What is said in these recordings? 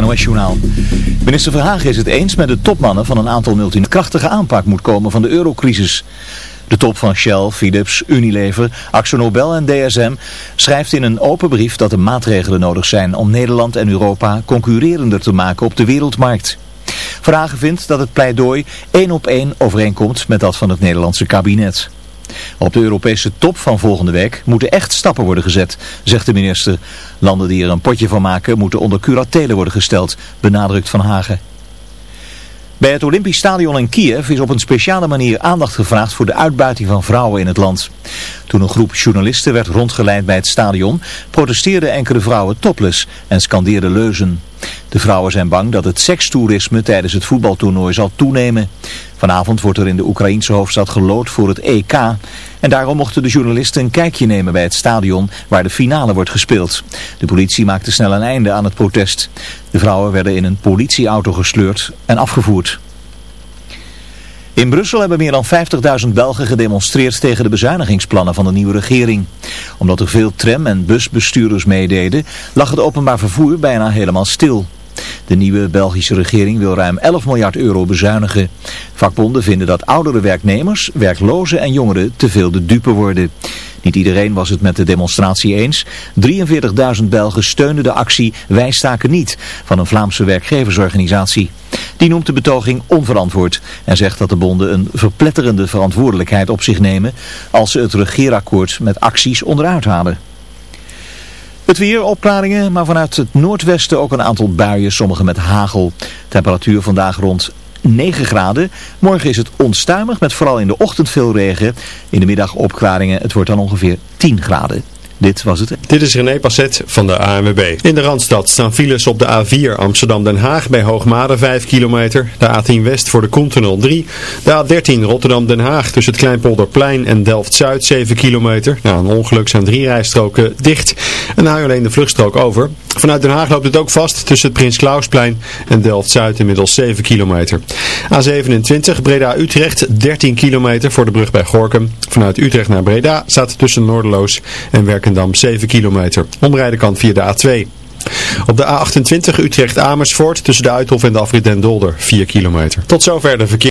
NOS-journaal. Minister Verhagen is het eens met de topmannen van een aantal multinationals. krachtige aanpak moet komen van de eurocrisis. De top van Shell, Philips, Unilever, AxoNobel en DSM schrijft in een open brief dat er maatregelen nodig zijn om Nederland en Europa concurrerender te maken op de wereldmarkt. Verhagen vindt dat het pleidooi één op één overeenkomt met dat van het Nederlandse kabinet. Op de Europese top van volgende week moeten echt stappen worden gezet, zegt de minister. Landen die er een potje van maken moeten onder curatelen worden gesteld, benadrukt Van Hagen. Bij het Olympisch Stadion in Kiev is op een speciale manier aandacht gevraagd voor de uitbuiting van vrouwen in het land. Toen een groep journalisten werd rondgeleid bij het stadion, protesteerden enkele vrouwen topless en scandeerden leuzen. De vrouwen zijn bang dat het sekstoerisme tijdens het voetbaltoernooi zal toenemen. Vanavond wordt er in de Oekraïense hoofdstad gelood voor het EK. En daarom mochten de journalisten een kijkje nemen bij het stadion waar de finale wordt gespeeld. De politie maakte snel een einde aan het protest. De vrouwen werden in een politieauto gesleurd en afgevoerd. In Brussel hebben meer dan 50.000 Belgen gedemonstreerd tegen de bezuinigingsplannen van de nieuwe regering. Omdat er veel tram- en busbestuurders meededen, lag het openbaar vervoer bijna helemaal stil. De nieuwe Belgische regering wil ruim 11 miljard euro bezuinigen. Vakbonden vinden dat oudere werknemers, werklozen en jongeren te veel de dupe worden. Niet iedereen was het met de demonstratie eens. 43.000 Belgen steunden de actie Wij staken niet van een Vlaamse werkgeversorganisatie. Die noemt de betoging onverantwoord en zegt dat de bonden een verpletterende verantwoordelijkheid op zich nemen als ze het regeerakkoord met acties onderuit halen. Het weer, opklaringen, maar vanuit het noordwesten ook een aantal buien, sommige met hagel. Temperatuur vandaag rond 9 graden. Morgen is het onstuimig met vooral in de ochtend veel regen. In de middag opklaringen, het wordt dan ongeveer 10 graden. Dit was het. Dit is René Passet van de ANWB. In de Randstad staan files op de A4 Amsterdam-Den Haag bij Hoogmade 5 kilometer. De A10 West voor de Koentunnel 3. De A13 Rotterdam-Den Haag tussen het Kleinpolderplein en Delft-Zuid 7 kilometer. Na een ongeluk zijn drie rijstroken dicht. En hou alleen de vluchtstrook over. Vanuit Den Haag loopt het ook vast tussen het Prins Klausplein en Delft-Zuid inmiddels 7 kilometer. A27 Breda-Utrecht 13 kilometer voor de brug bij Gorkum. Vanuit Utrecht naar Breda staat tussen Noorderloos en Werkendam 7 kilometer. Omrijden kan via de A2. Op de A28 Utrecht-Amersfoort tussen de Uithof en de afrit Den Dolder 4 kilometer. Tot zover de verkeer.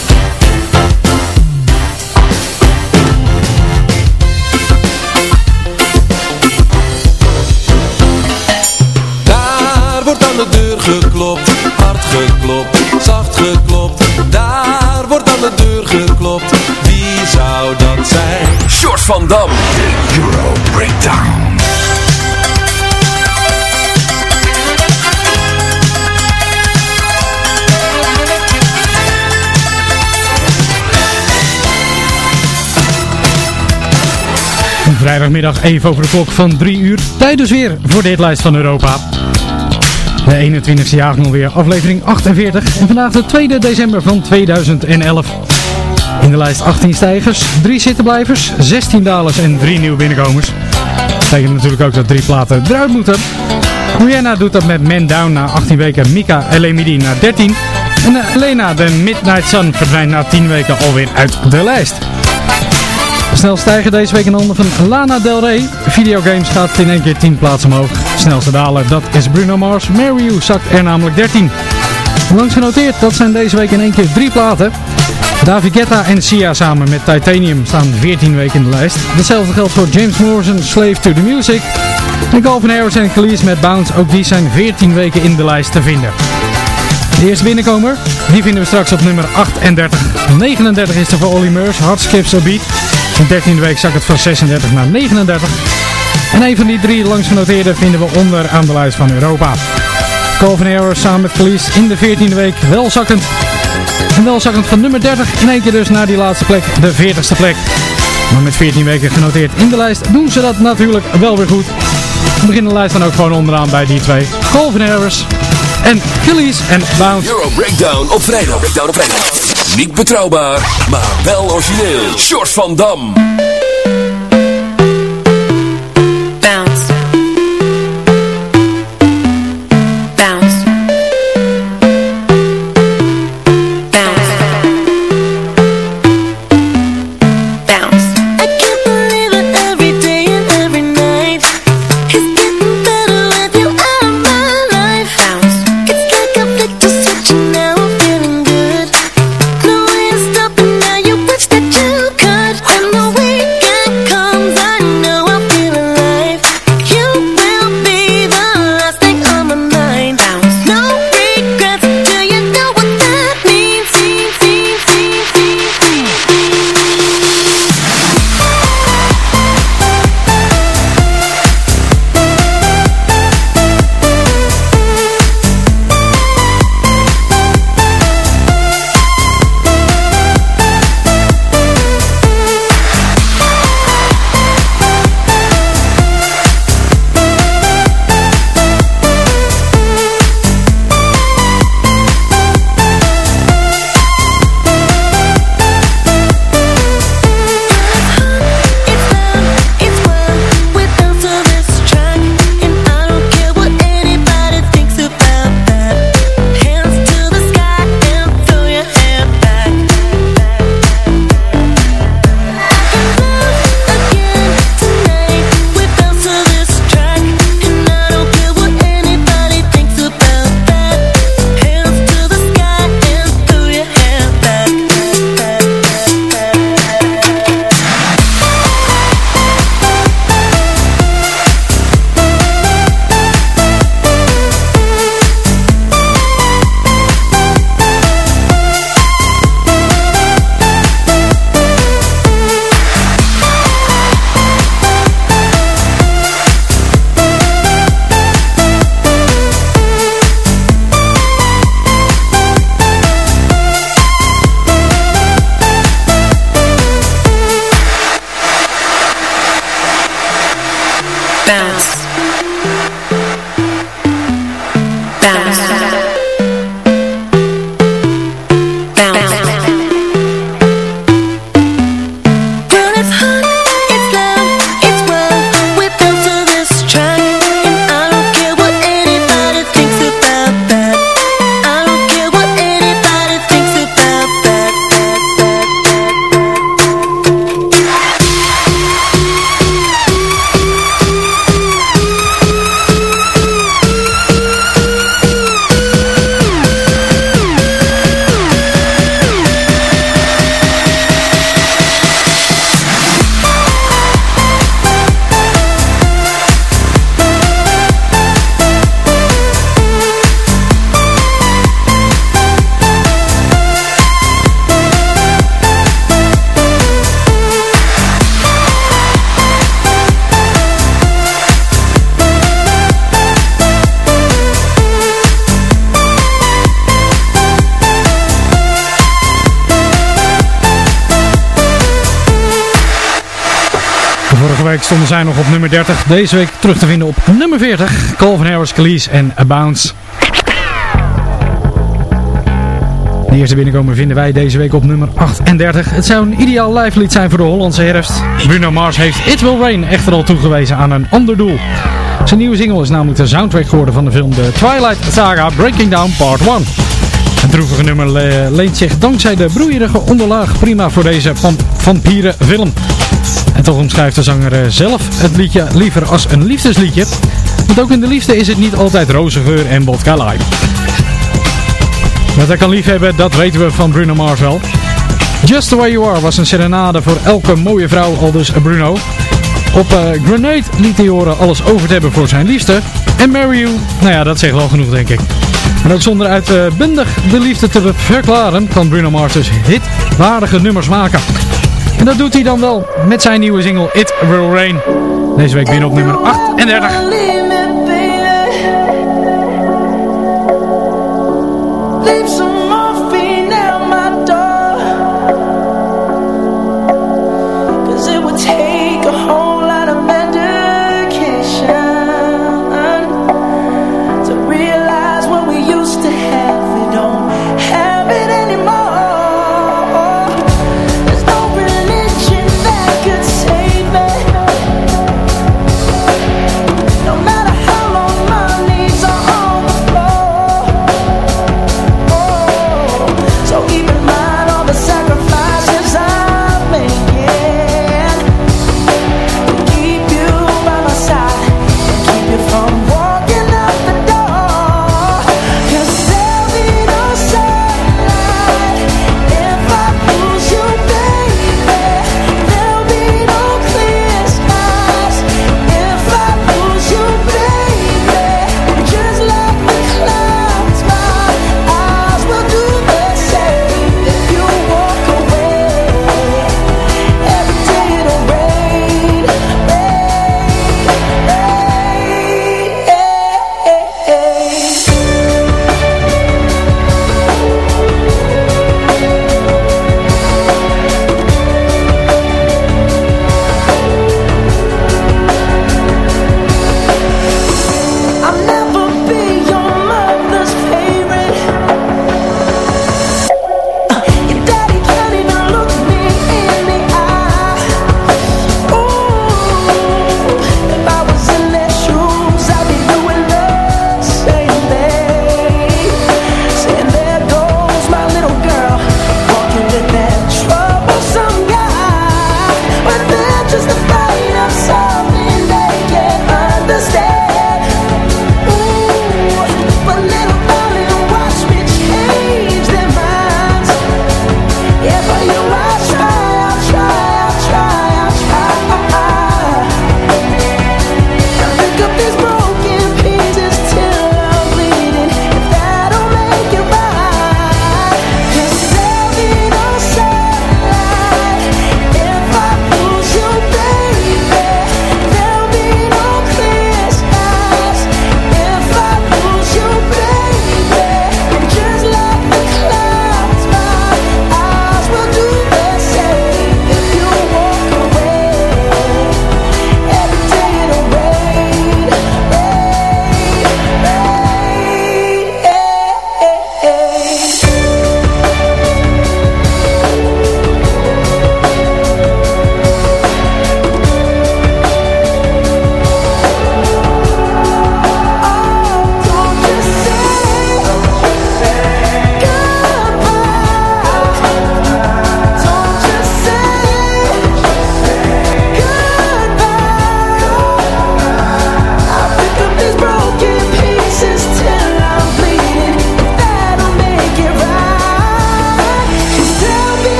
Van Dam. Euro Breakdown. Vrijdagmiddag even over de klok van 3 uur. Tijd dus weer voor de hitlijst van Europa. De 21ste jaargang alweer, aflevering 48 en vandaag de 2 december van 2011. In de lijst 18 stijgers, 3 zittenblijvers, 16 dalers en 3 nieuwe binnenkomers. Dat betekent natuurlijk ook dat drie platen eruit moeten. Rihanna doet dat met Man Down na 18 weken, Mika Elemidi na 13. En eh, Lena, de Midnight Sun, verdwijnt na 10 weken alweer uit de lijst. Snel stijgen deze week in handen van Lana Del Rey. Videogames gaat in één keer 10 plaatsen omhoog. Snelste dalen, dat is Bruno Mars. Mary You zakt er namelijk 13. Langs genoteerd, dat zijn deze week in één keer 3 platen. David Guetta en Sia samen met Titanium staan 14 weken in de lijst. Hetzelfde geldt voor James Morrison, Slave to the Music. En Calvin Harris en Khalees met Bounce, ook die zijn 14 weken in de lijst te vinden. De eerste binnenkomer, die vinden we straks op nummer 38. 39 is er voor Olly Murs, Hard Skips a Beat. In de 13e week zak het van 36 naar 39. En een van die drie langsgenoteerden vinden we onder aan de lijst van Europa. Calvin Harris samen met Khalees in de 14e week wel zakkend. En wel zakkend van nummer 30 in één keer dus naar die laatste plek, de 40ste plek. Maar met 14 weken genoteerd in de lijst doen ze dat natuurlijk wel weer goed. We beginnen de lijst dan ook gewoon onderaan bij die twee. Calvin Harris en Khalees en Bounce. Euro Breakdown op vrijdag. Breakdown op vrijdag. Niet betrouwbaar, maar wel origineel. Short van Dam. jaar nog op nummer 30. Deze week terug te vinden op nummer 40. van Harris, Calice en A Bounce. De eerste binnenkomen vinden wij deze week op nummer 38. Het zou een ideaal live lied zijn voor de Hollandse herfst. Bruno Mars heeft It Will Rain echter al toegewezen aan een ander doel. Zijn nieuwe single is namelijk de soundtrack geworden van de film The Twilight Saga Breaking Down Part 1. Het droevige nummer leent zich dankzij de broeierige onderlaag prima voor deze van vampierenfilm. film. En toch omschrijft de zanger eh, zelf het liedje liever als een liefdesliedje. Want ook in de liefde is het niet altijd roze geur en vodka lime. Dat hij kan liefhebben, dat weten we van Bruno Mars wel. Just The Way You Are was een serenade voor elke mooie vrouw, al dus Bruno. Op eh, Grenade liet hij horen alles over te hebben voor zijn liefste. En Marry You, nou ja, dat zegt wel genoeg denk ik. En ook zonder uitbundig de liefde te verklaren, kan Bruno Mars dus hitwaardige nummers maken. En dat doet hij dan wel met zijn nieuwe single It Will Rain. Deze week binnen op nummer 38.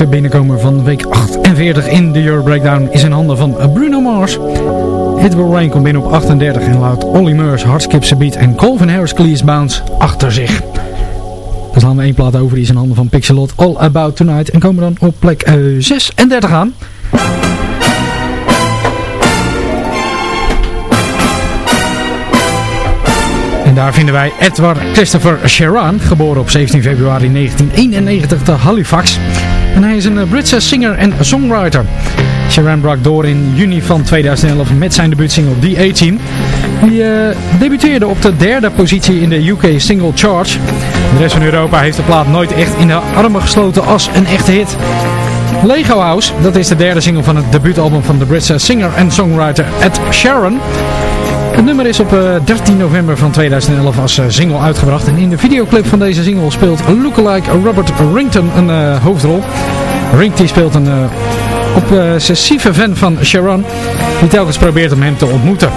Eerste binnenkomer van week 48 in de Euro Breakdown is in handen van Bruno Mars. It Will Rain komt binnen op 38 en laat Olly Murs, Hardskipse Beat en Colvin Harris Cleese Bounce achter zich. Dan slaan we één plaat over, die is in handen van Pixelot All About Tonight en komen dan op plek uh, 36 aan. En daar vinden wij Edward Christopher Sharon, geboren op 17 februari 1991 te Halifax. En hij is een Britse singer en songwriter. Sharon brak door in juni van 2011 met zijn debuutsingle The 18. Die uh, debuteerde op de derde positie in de UK Single Chart. De rest van Europa heeft de plaat nooit echt in de armen gesloten als een echte hit. Lego House, dat is de derde single van het debuutalbum van de Britse singer en songwriter Ed Sheeran. Het nummer is op uh, 13 november van 2011 als uh, single uitgebracht. En in de videoclip van deze single speelt lookalike Robert Rington een uh, hoofdrol. Rington speelt een obsessieve fan van Sharon, die telkens probeert om hem te ontmoeten.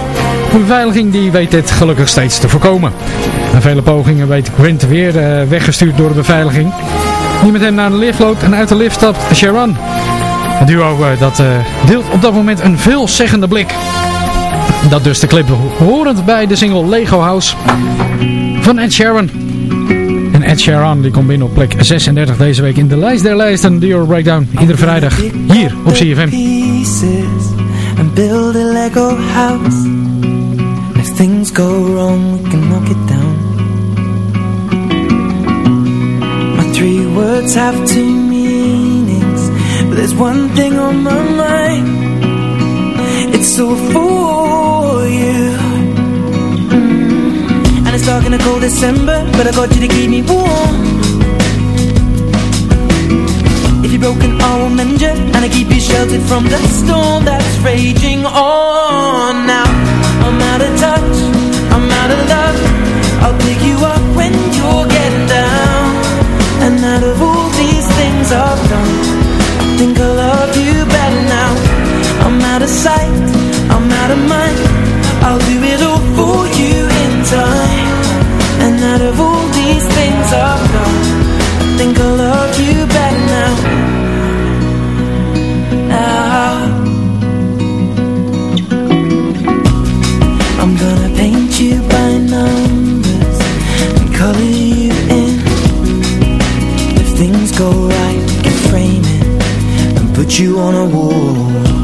De beveiliging die weet dit gelukkig steeds te voorkomen. Na vele pogingen weet Grint weer uh, weggestuurd door de beveiliging. Die met hem naar de lift loopt en uit de lift stapt Sharon. Het duo uh, dat uh, deelt op dat moment een veelzeggende blik. Dat dus de clip horend bij de single Lego House van Ed Sheeran. En Ed Sheeran die komt binnen op plek 36 deze week in de lijst der lijsten. The Euro Breakdown. Iedere vrijdag hier op CFM. And build a Lego house. If things go wrong, we can knock it down. My three words have two meanings, but there's one thing on my mind. It's all for you. Mm. And it's dark in a cold December, but I got you to keep me warm. If you're broken, I will mend you And I keep you sheltered from the storm that's raging on Now, I'm out of touch, I'm out of love I'll pick you up when you're getting down And out of all these things I've done I think I love you better now I'm out of sight, I'm out of mind I'll do it all for you in time And out of all these things I've done I think I love you better now ah. I'm gonna paint you by numbers and color you in. If things go right, we can frame it and put you on a wall.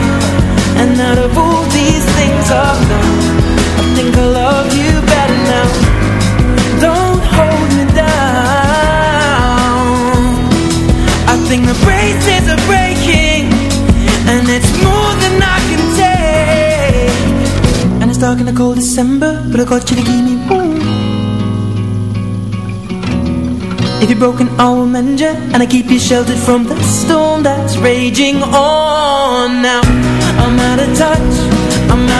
Done, I think I love you better now. Don't hold me down. I think the braces are breaking, and it's more than I can take. And it's dark in the cold December, but I got you to keep me warm. If you're broken, I will mend you, and I keep you sheltered from the storm that's raging on. Now I'm out of touch,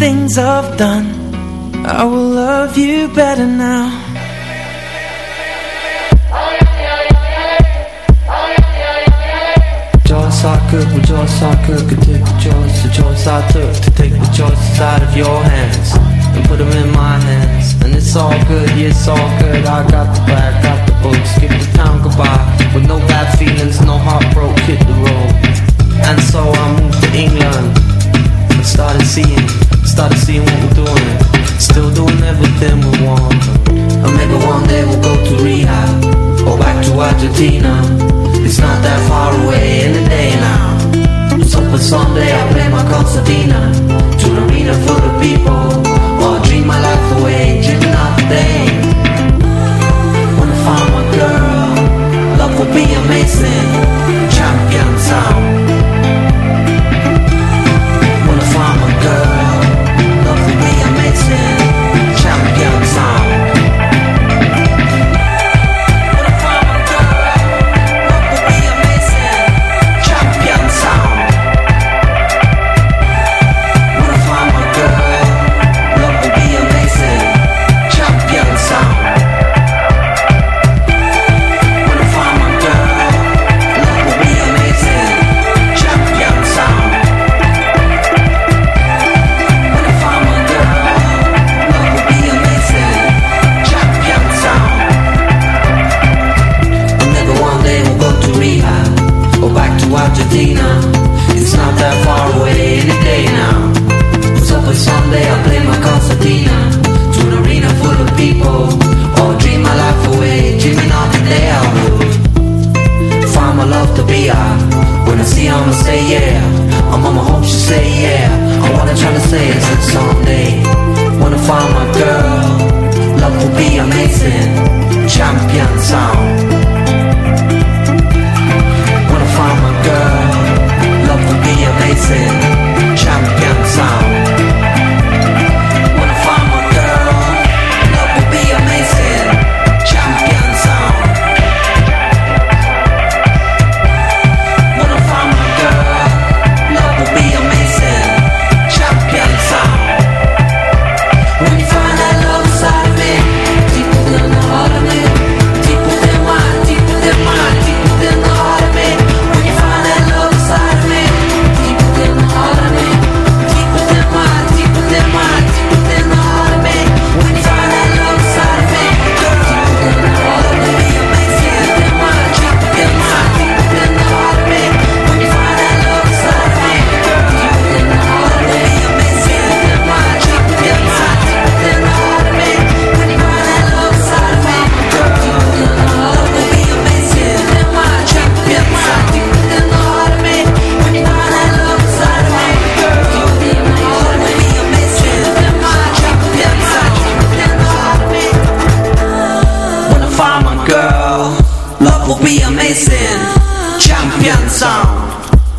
things I've done, I will love you better now. choice I could, the choice I could Could take the choice, the choice I took To take the choices out of your hands And put them in my hands. And it's all good, yeah, it's all good. I got the bag, got the books Skip the town goodbye. With no bad feelings, no heartbroken, hit the road. And so I moved to England And started seeing, Started seeing what we're doing. Still doing everything we want. And maybe one day we'll go to rehab or back to Argentina. It's not that far away in the day now. So open someday I play my concertina to an arena full of people. Or dream my life away, dreaming of the day. When I find my girl, love will be amazing. Champion sound.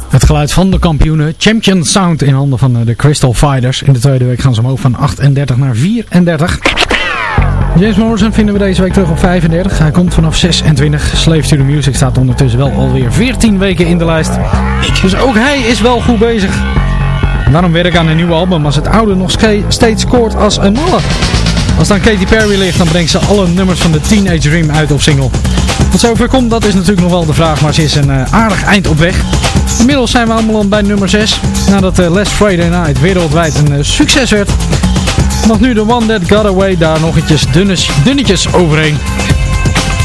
Het geluid van de kampioenen Champion Sound in handen van eh, de Crystal Fighters. In de tweede week gaan ze omhoog van 38 naar 34. James Morrison vinden we deze week terug op 35. Hij komt vanaf 26. Slave to the Music staat ondertussen wel alweer 14 weken in de lijst. Dus ook hij is wel goed bezig. Waarom werk aan een nieuw album als het oude nog steeds scoort als een malle? Als dan Katy Perry ligt, dan brengt ze alle nummers van de Teenage Dream uit op single. Wat zover komt, dat is natuurlijk nog wel de vraag, maar ze is een eh, aardig eind op weg. Inmiddels zijn we allemaal bij nummer 6, nadat uh, Last Friday Night wereldwijd een eh, succes werd. Mag nu de One That Got Away daar nog dunnes, dunnetjes overheen.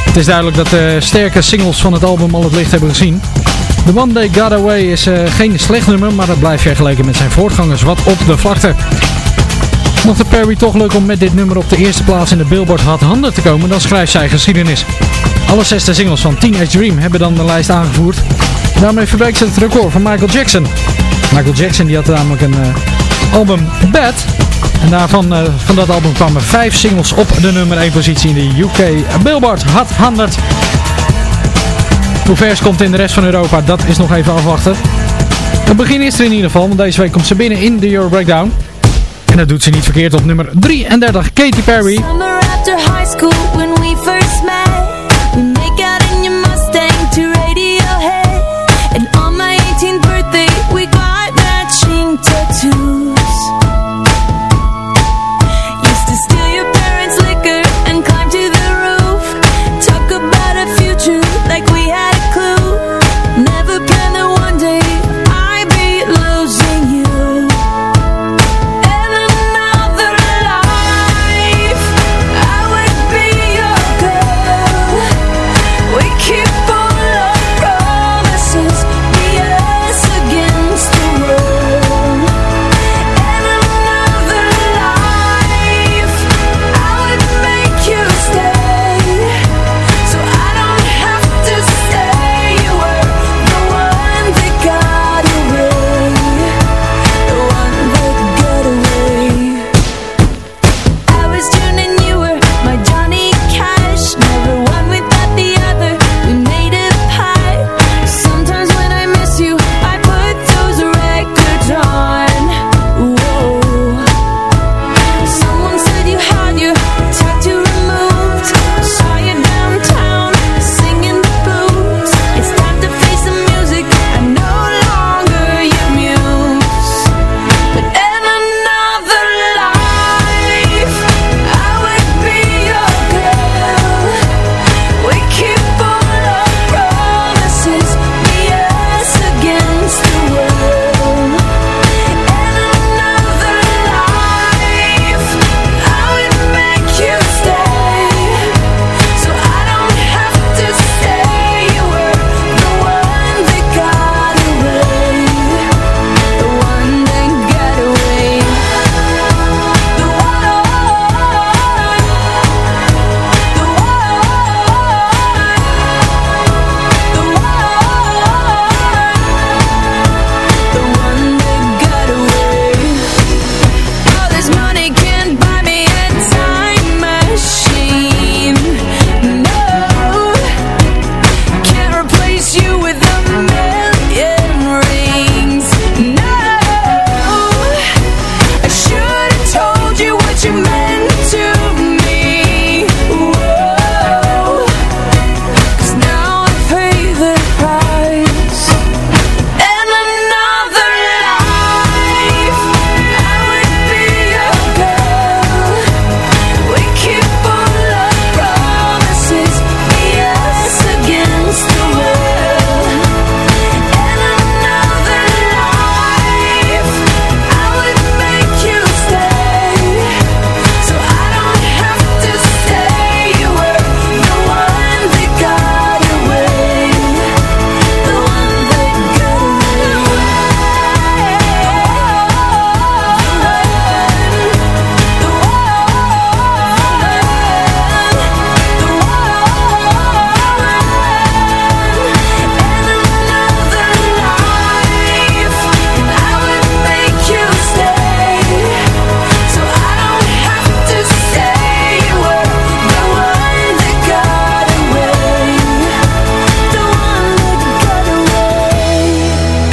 Het is duidelijk dat de sterke singles van het album al het licht hebben gezien. The One Day Got Away is geen slecht nummer, maar dat blijft vergeleken met zijn voortgangers wat op de vlakte. Mocht het Perry toch lukken om met dit nummer op de eerste plaats in de Billboard Hot 100 te komen, dan schrijft zij geschiedenis. Alle zesde singles van Teenage Dream hebben dan de lijst aangevoerd. Daarmee verbreekt ze het record van Michael Jackson. Michael Jackson die had namelijk een eh, album Bad. En daarvan, eh, van dat album kwamen vijf singles op de nummer 1 positie in de UK Billboard Hot 100. Hoe vers komt in de rest van Europa, dat is nog even afwachten. Het begin is er in ieder geval, want deze week komt ze binnen in de Euro Breakdown. En dat doet ze niet verkeerd op nummer 33, Katy Perry. When we first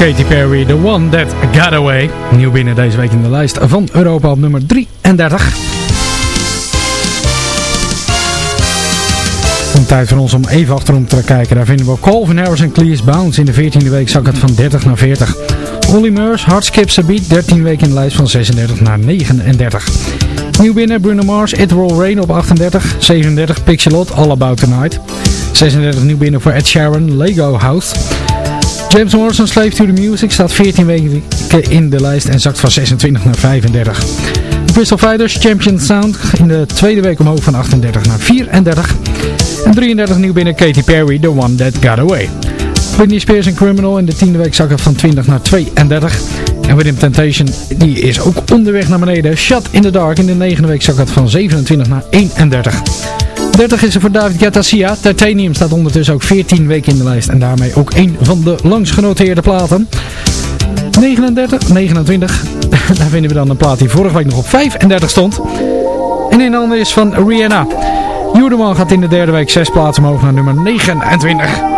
Katy Perry, The One That Got Away. Nieuw binnen deze week in de lijst van Europa op nummer 33. Een tijd voor ons om even achterom te kijken. Daar vinden we Calvin Harris en Clears Bounce. In de 14e week zak het van 30 naar 40. Olly Murs, Hard Skips Beat, 13 weken in de lijst van 36 naar 39. Nieuw binnen Bruno Mars, It Will Rain op 38. 37 Pixelot, All About Tonight. 36 nieuw binnen voor Ed Sheeran, Lego House. James Morrison, Slave to the Music, staat 14 weken in de lijst en zakt van 26 naar 35. Crystal Fighters, Champion Sound, in de tweede week omhoog van 38 naar 34. En 33 nieuw binnen Katy Perry, The One That Got Away. Britney Spears en Criminal in de tiende week zakken van 20 naar 32. En Within Temptation, die is ook onderweg naar beneden. Shut in the Dark in de negende week zak van 27 naar 31. 30 is er voor David Guetta Sia. Titanium staat ondertussen ook 14 weken in de lijst. En daarmee ook een van de langst genoteerde platen. 39, 29. Daar vinden we dan een plaat die vorige week nog op 35 stond. En een ander is van Rihanna. Judeman gaat in de derde week 6 plaatsen omhoog naar nummer 29.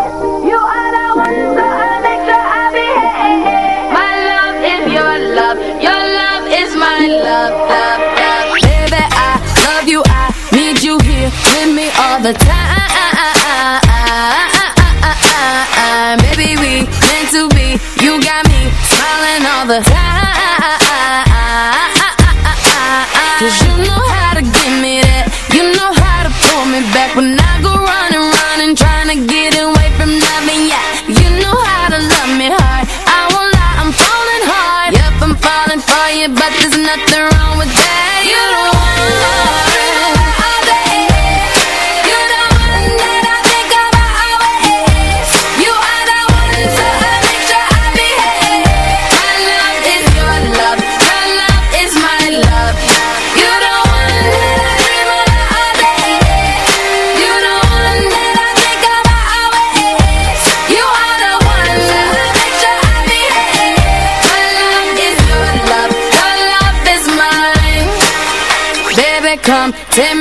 with me all the time. Baby, we meant to be. You got me smiling all the time. Cause you know how to give me that. You know how to pull me back when I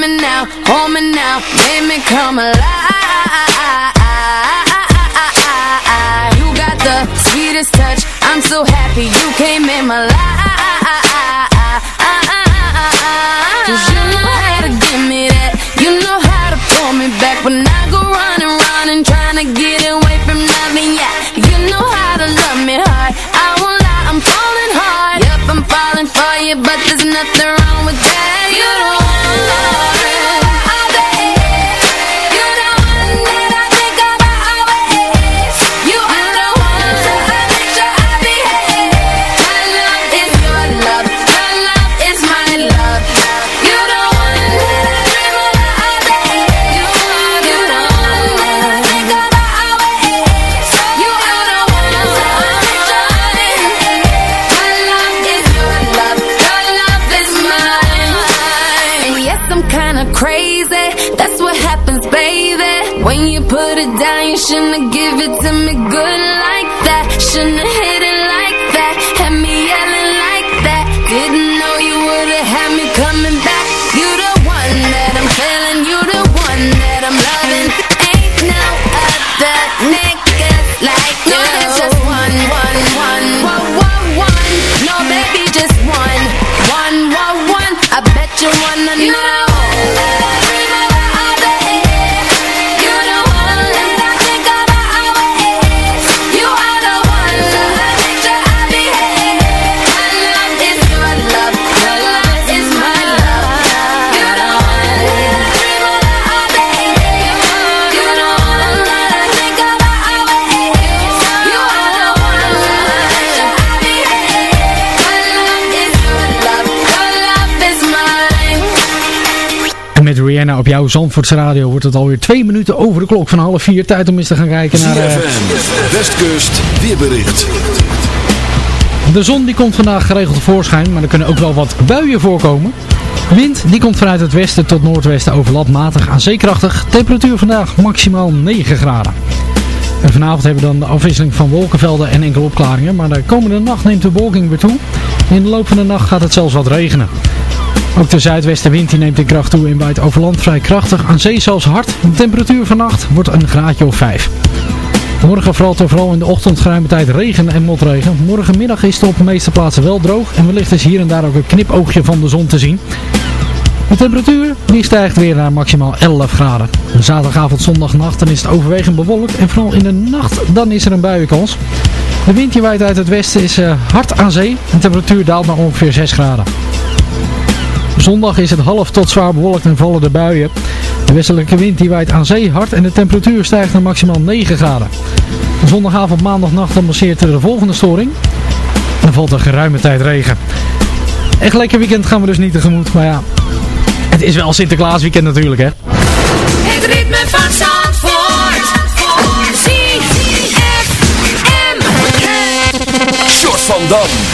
me now, hold me now, make me come alive. You got the sweetest touch, I'm so happy you came in my life. Cause you know how to give me that, you know how to pull me back when I Rihanna op jouw Zandvoortse radio wordt het alweer twee minuten over de klok van half vier. Tijd om eens te gaan kijken naar... Uh... Westkust, weerbericht. De zon die komt vandaag geregeld tevoorschijn, maar er kunnen ook wel wat buien voorkomen. Wind die komt vanuit het westen tot noordwesten overlap matig aan zeekrachtig. Temperatuur vandaag maximaal 9 graden. En vanavond hebben we dan de afwisseling van wolkenvelden en enkele opklaringen. Maar de komende nacht neemt de bewolking weer toe. In de loop van de nacht gaat het zelfs wat regenen. Ook de zuidwestenwind die neemt in kracht toe en waait over land vrij krachtig. Aan zee zelfs hard. De temperatuur vannacht wordt een graadje of 5. Morgen valt er vooral in de ochtend geruime tijd regen en motregen. Morgenmiddag is het op de meeste plaatsen wel droog en wellicht is hier en daar ook een knipoogje van de zon te zien. De temperatuur die stijgt weer naar maximaal 11 graden. Zaterdagavond, zondagnacht dan is het overwegend bewolkt en vooral in de nacht dan is er een buienkans. De wind die waait uit het westen is eh, hard aan zee de temperatuur daalt naar ongeveer 6 graden. Zondag is het half tot zwaar bewolkt en vallen de buien. De westelijke wind die waait aan zee hard en de temperatuur stijgt naar maximaal 9 graden. Zondagavond, maandagnacht dan passeert er de volgende storing. En dan valt er geruime tijd regen. Echt lekker weekend gaan we dus niet tegemoet, maar ja, het is wel Sinterklaas weekend natuurlijk hè. Het ritme van Zandvoort. Short van Dam.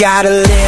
gotta live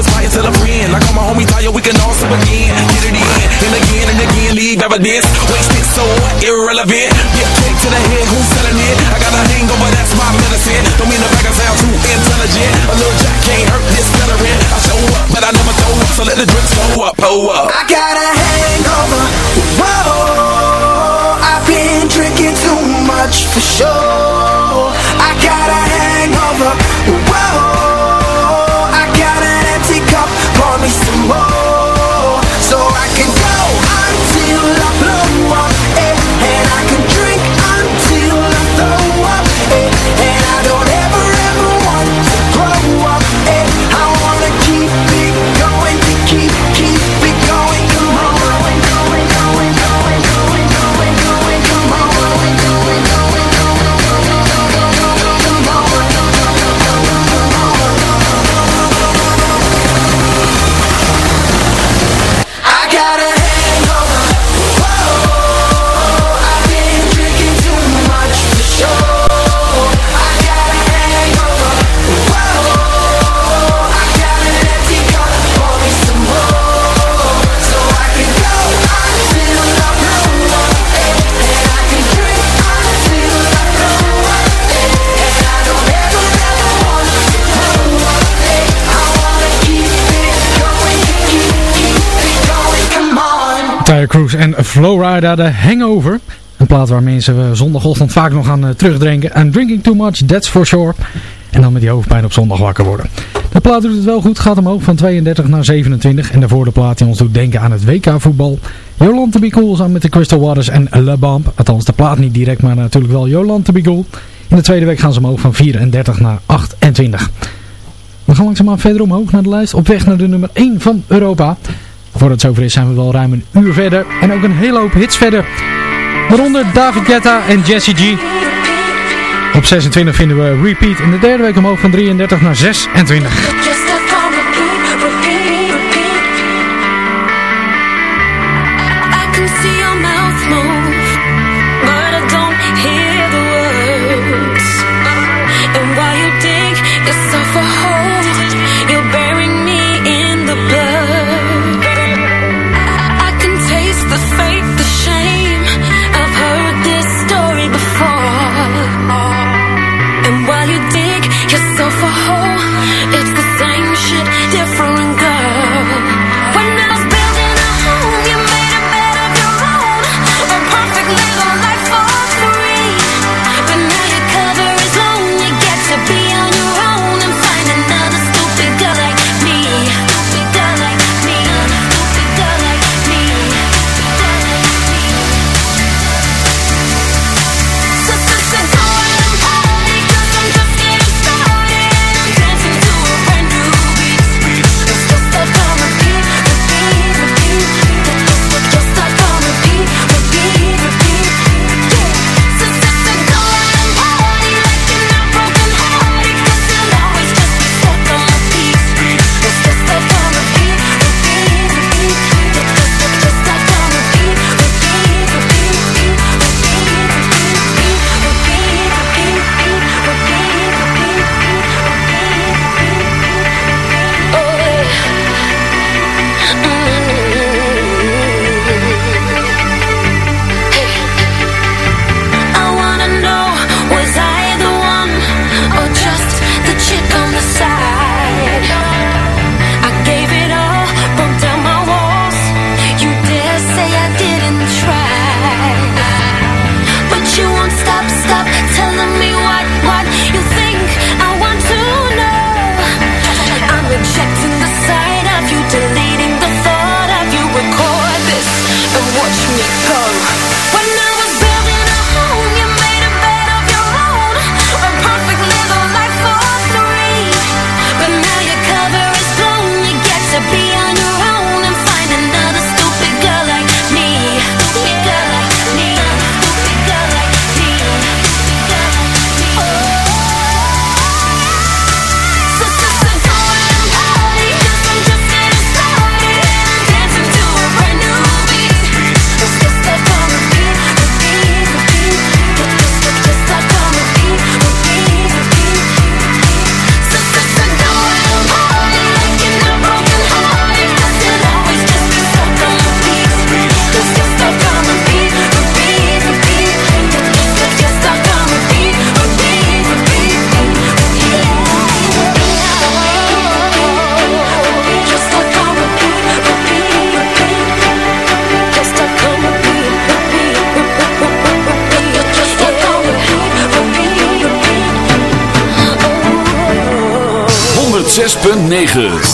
after that if you inspire till a friend? Like all my homies tired, we can all sip again. Get it in, and again and again, leave evidence. Wasted so? Irrelevant. Get kicked to the head, who's selling it? I got a hangover, that's my medicine. Don't mean the back I sound too intelligent. A little jack can't hurt this veteran. I show up, but I never throw up, so let the drinks go up, pull up. I got a hangover. Whoa, I've been drinking too much for sure. En Flowrider, de Hangover. Een plaat waar mensen eh, zondagochtend vaak nog aan eh, terugdrinken. And drinking too much, that's for sure. En dan met die hoofdpijn op zondag wakker worden. De plaat doet het wel goed, gaat omhoog van 32 naar 27. En daarvoor de plaat die ons doet denken aan het WK voetbal. Jolante Be Cool samen met de Crystal Waters en Le Bamp. Althans de plaat niet direct, maar natuurlijk wel Jolante Be Cool. In de tweede week gaan ze omhoog van 34 naar 28. We gaan langzaamaan verder omhoog naar de lijst. Op weg naar de nummer 1 van Europa. Voordat het zover is zijn we wel ruim een uur verder. En ook een hele hoop hits verder. Waaronder David Guetta en Jesse G. Op 26 vinden we Repeat. In de derde week omhoog van 33 naar 26. 9.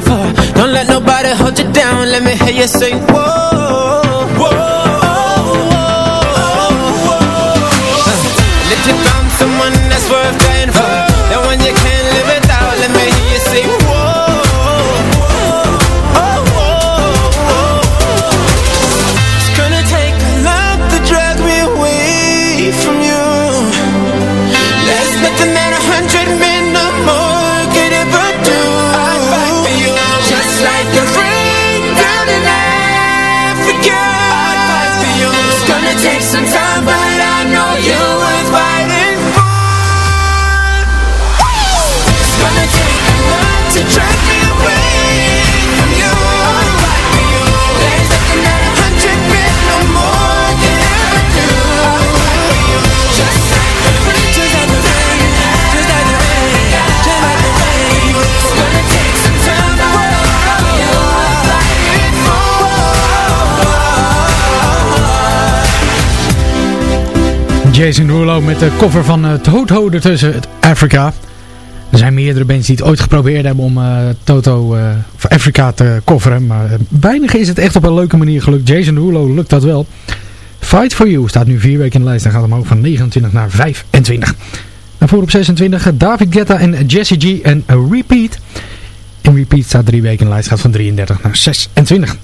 for. Don't let nobody hold you down. Let me hear you say whoa. Jason Rulo met de koffer van uh, Toto tussen het Africa. Er zijn meerdere bands die het ooit geprobeerd hebben om uh, Toto eh, uh, voor Afrika te coveren. Maar weinig is het echt op een leuke manier gelukt. Jason Rulo lukt dat wel. Fight For You staat nu vier weken in de lijst en gaat omhoog van 29 naar 25. Daarvoor op 26 David Guetta en Jesse G en Repeat. En Repeat staat drie weken in de lijst, gaat van 33 naar 26.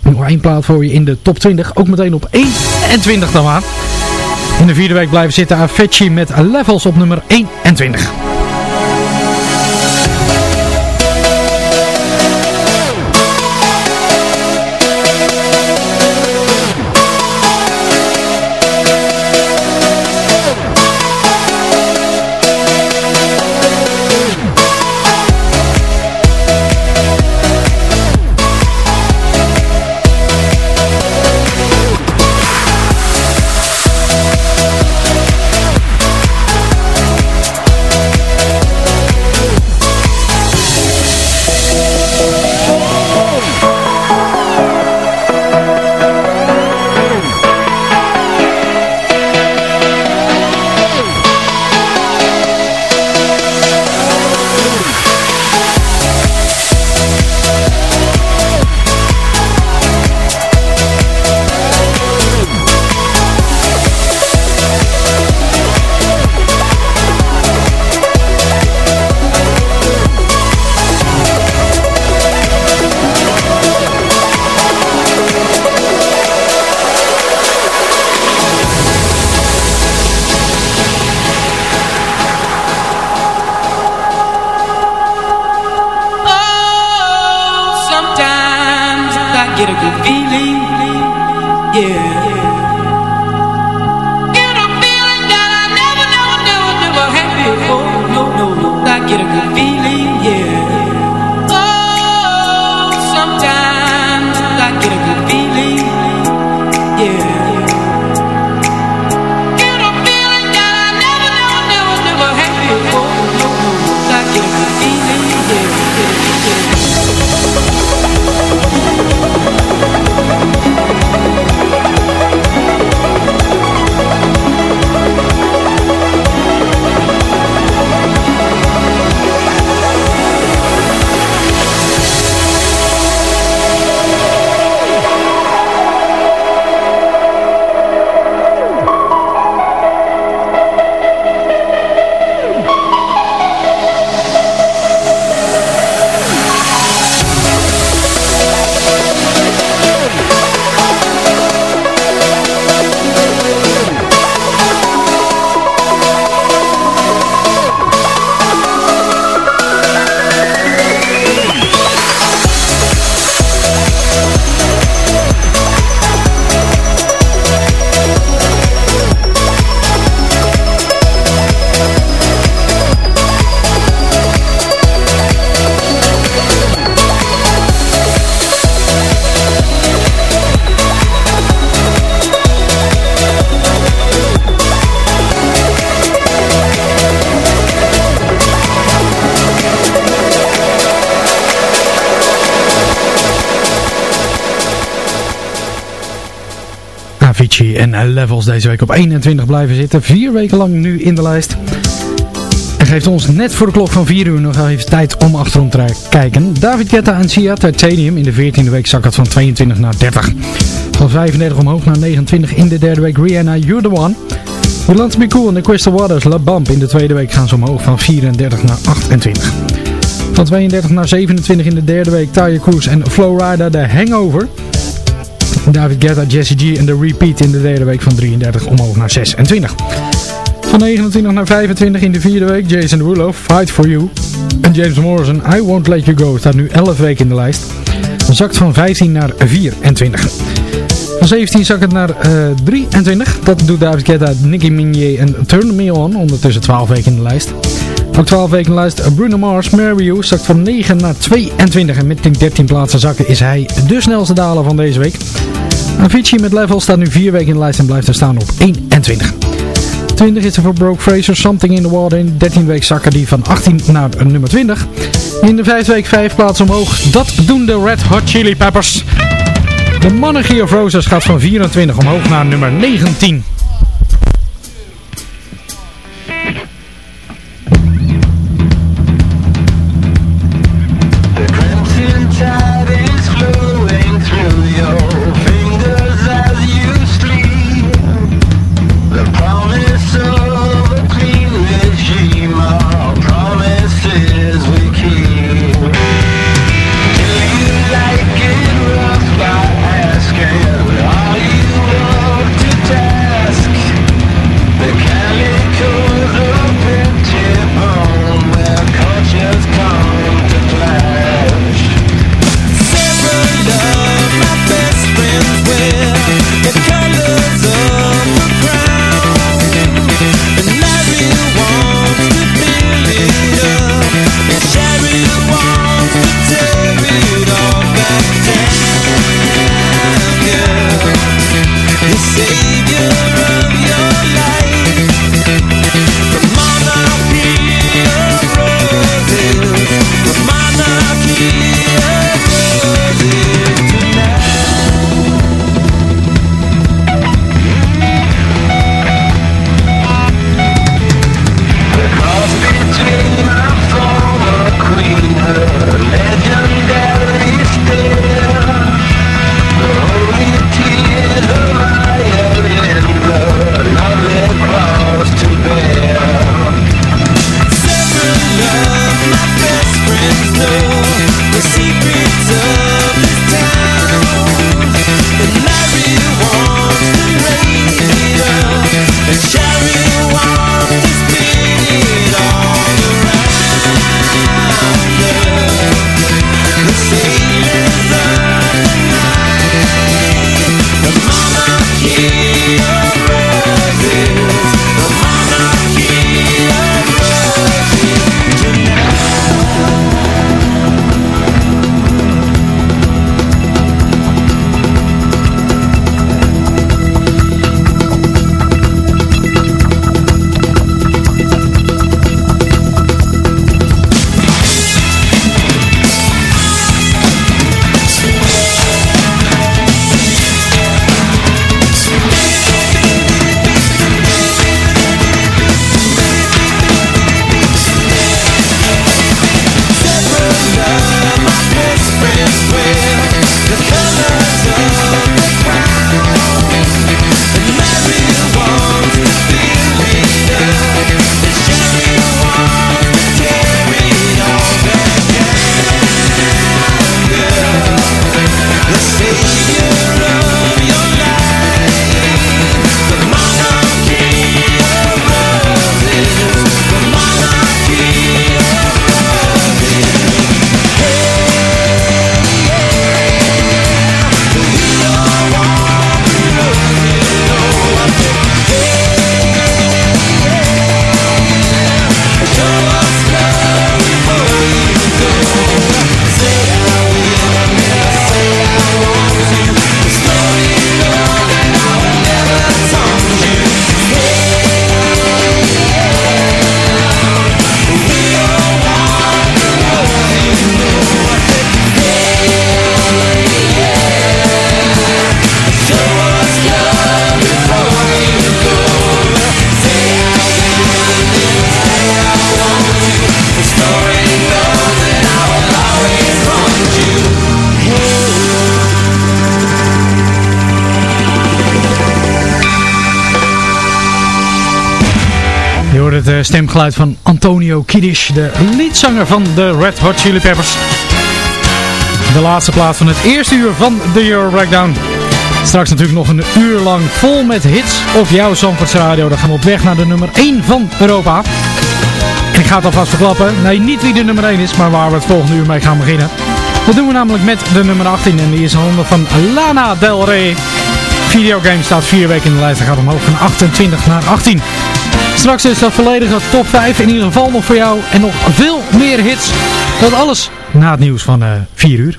Nog één plaat voor je in de top 20, ook meteen op 21 dan maar in de vierde week blijven zitten Avicii met Levels op nummer 21. Deze week op 21 blijven zitten. Vier weken lang nu in de lijst. En geeft ons net voor de klok van 4 uur nog even tijd om achterom te kijken. David Guetta en Sia Titanium in de 14e week zak het van 22 naar 30. Van 35 omhoog naar 29 in de derde week Rihanna You're The One. We Land Be Cool en de Crystal Waters La in de tweede week gaan ze omhoog van 34 naar 28. Van 32 naar 27 in de derde week Taya Cruz en Flowrider The Hangover. David Guetta, Jesse G en The Repeat in de derde week van 33 omhoog naar 26. Van 29 naar 25 in de vierde week Jason Derulo, Fight For You. En James Morrison, I Won't Let You Go, staat nu 11 weken in de lijst. Zakt van 15 naar 24. Van 17 zakt het naar uh, 23. Dat doet David Guetta, Nicki Minaj en Turn Me On, ondertussen 12 weken in de lijst. Ook 12 weken lijst Bruno Mars, Marry You, van 9 naar 22. En met 13 plaatsen zakken is hij de snelste daler van deze week. Avicii met Level staat nu 4 weken in de lijst en blijft er staan op 21. 20 is er voor Broke Fraser, Something in the Water. In de 13 week zakken die van 18 naar nummer 20. In de 5 week 5 plaatsen omhoog. Dat doen de Red Hot Chili Peppers. De Monarchy of Roses gaat van 24 omhoog naar nummer 19. Stemgeluid van Antonio Kiedis, de liedzanger van de Red Hot Chili Peppers. De laatste plaat van het eerste uur van de Euro Breakdown. Straks natuurlijk nog een uur lang vol met hits op jouw Zandvoorts Radio. Dan gaan we op weg naar de nummer 1 van Europa. Ik ga het alvast verklappen. Nee, niet wie de nummer 1 is, maar waar we het volgende uur mee gaan beginnen. Dat doen we namelijk met de nummer 18 en die is in handen van Lana Del Rey. Videogame staat vier weken in de lijst en gaat omhoog van 28 naar 18. Straks is dat volledige top 5 in ieder geval nog voor jou en nog veel meer hits. Dat alles na het nieuws van uh, 4 uur.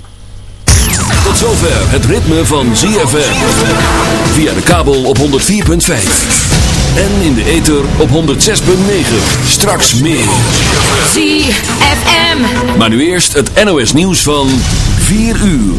Tot zover het ritme van ZFM. Via de kabel op 104.5. En in de ether op 106.9. Straks meer. ZFM. Maar nu eerst het NOS nieuws van 4 uur.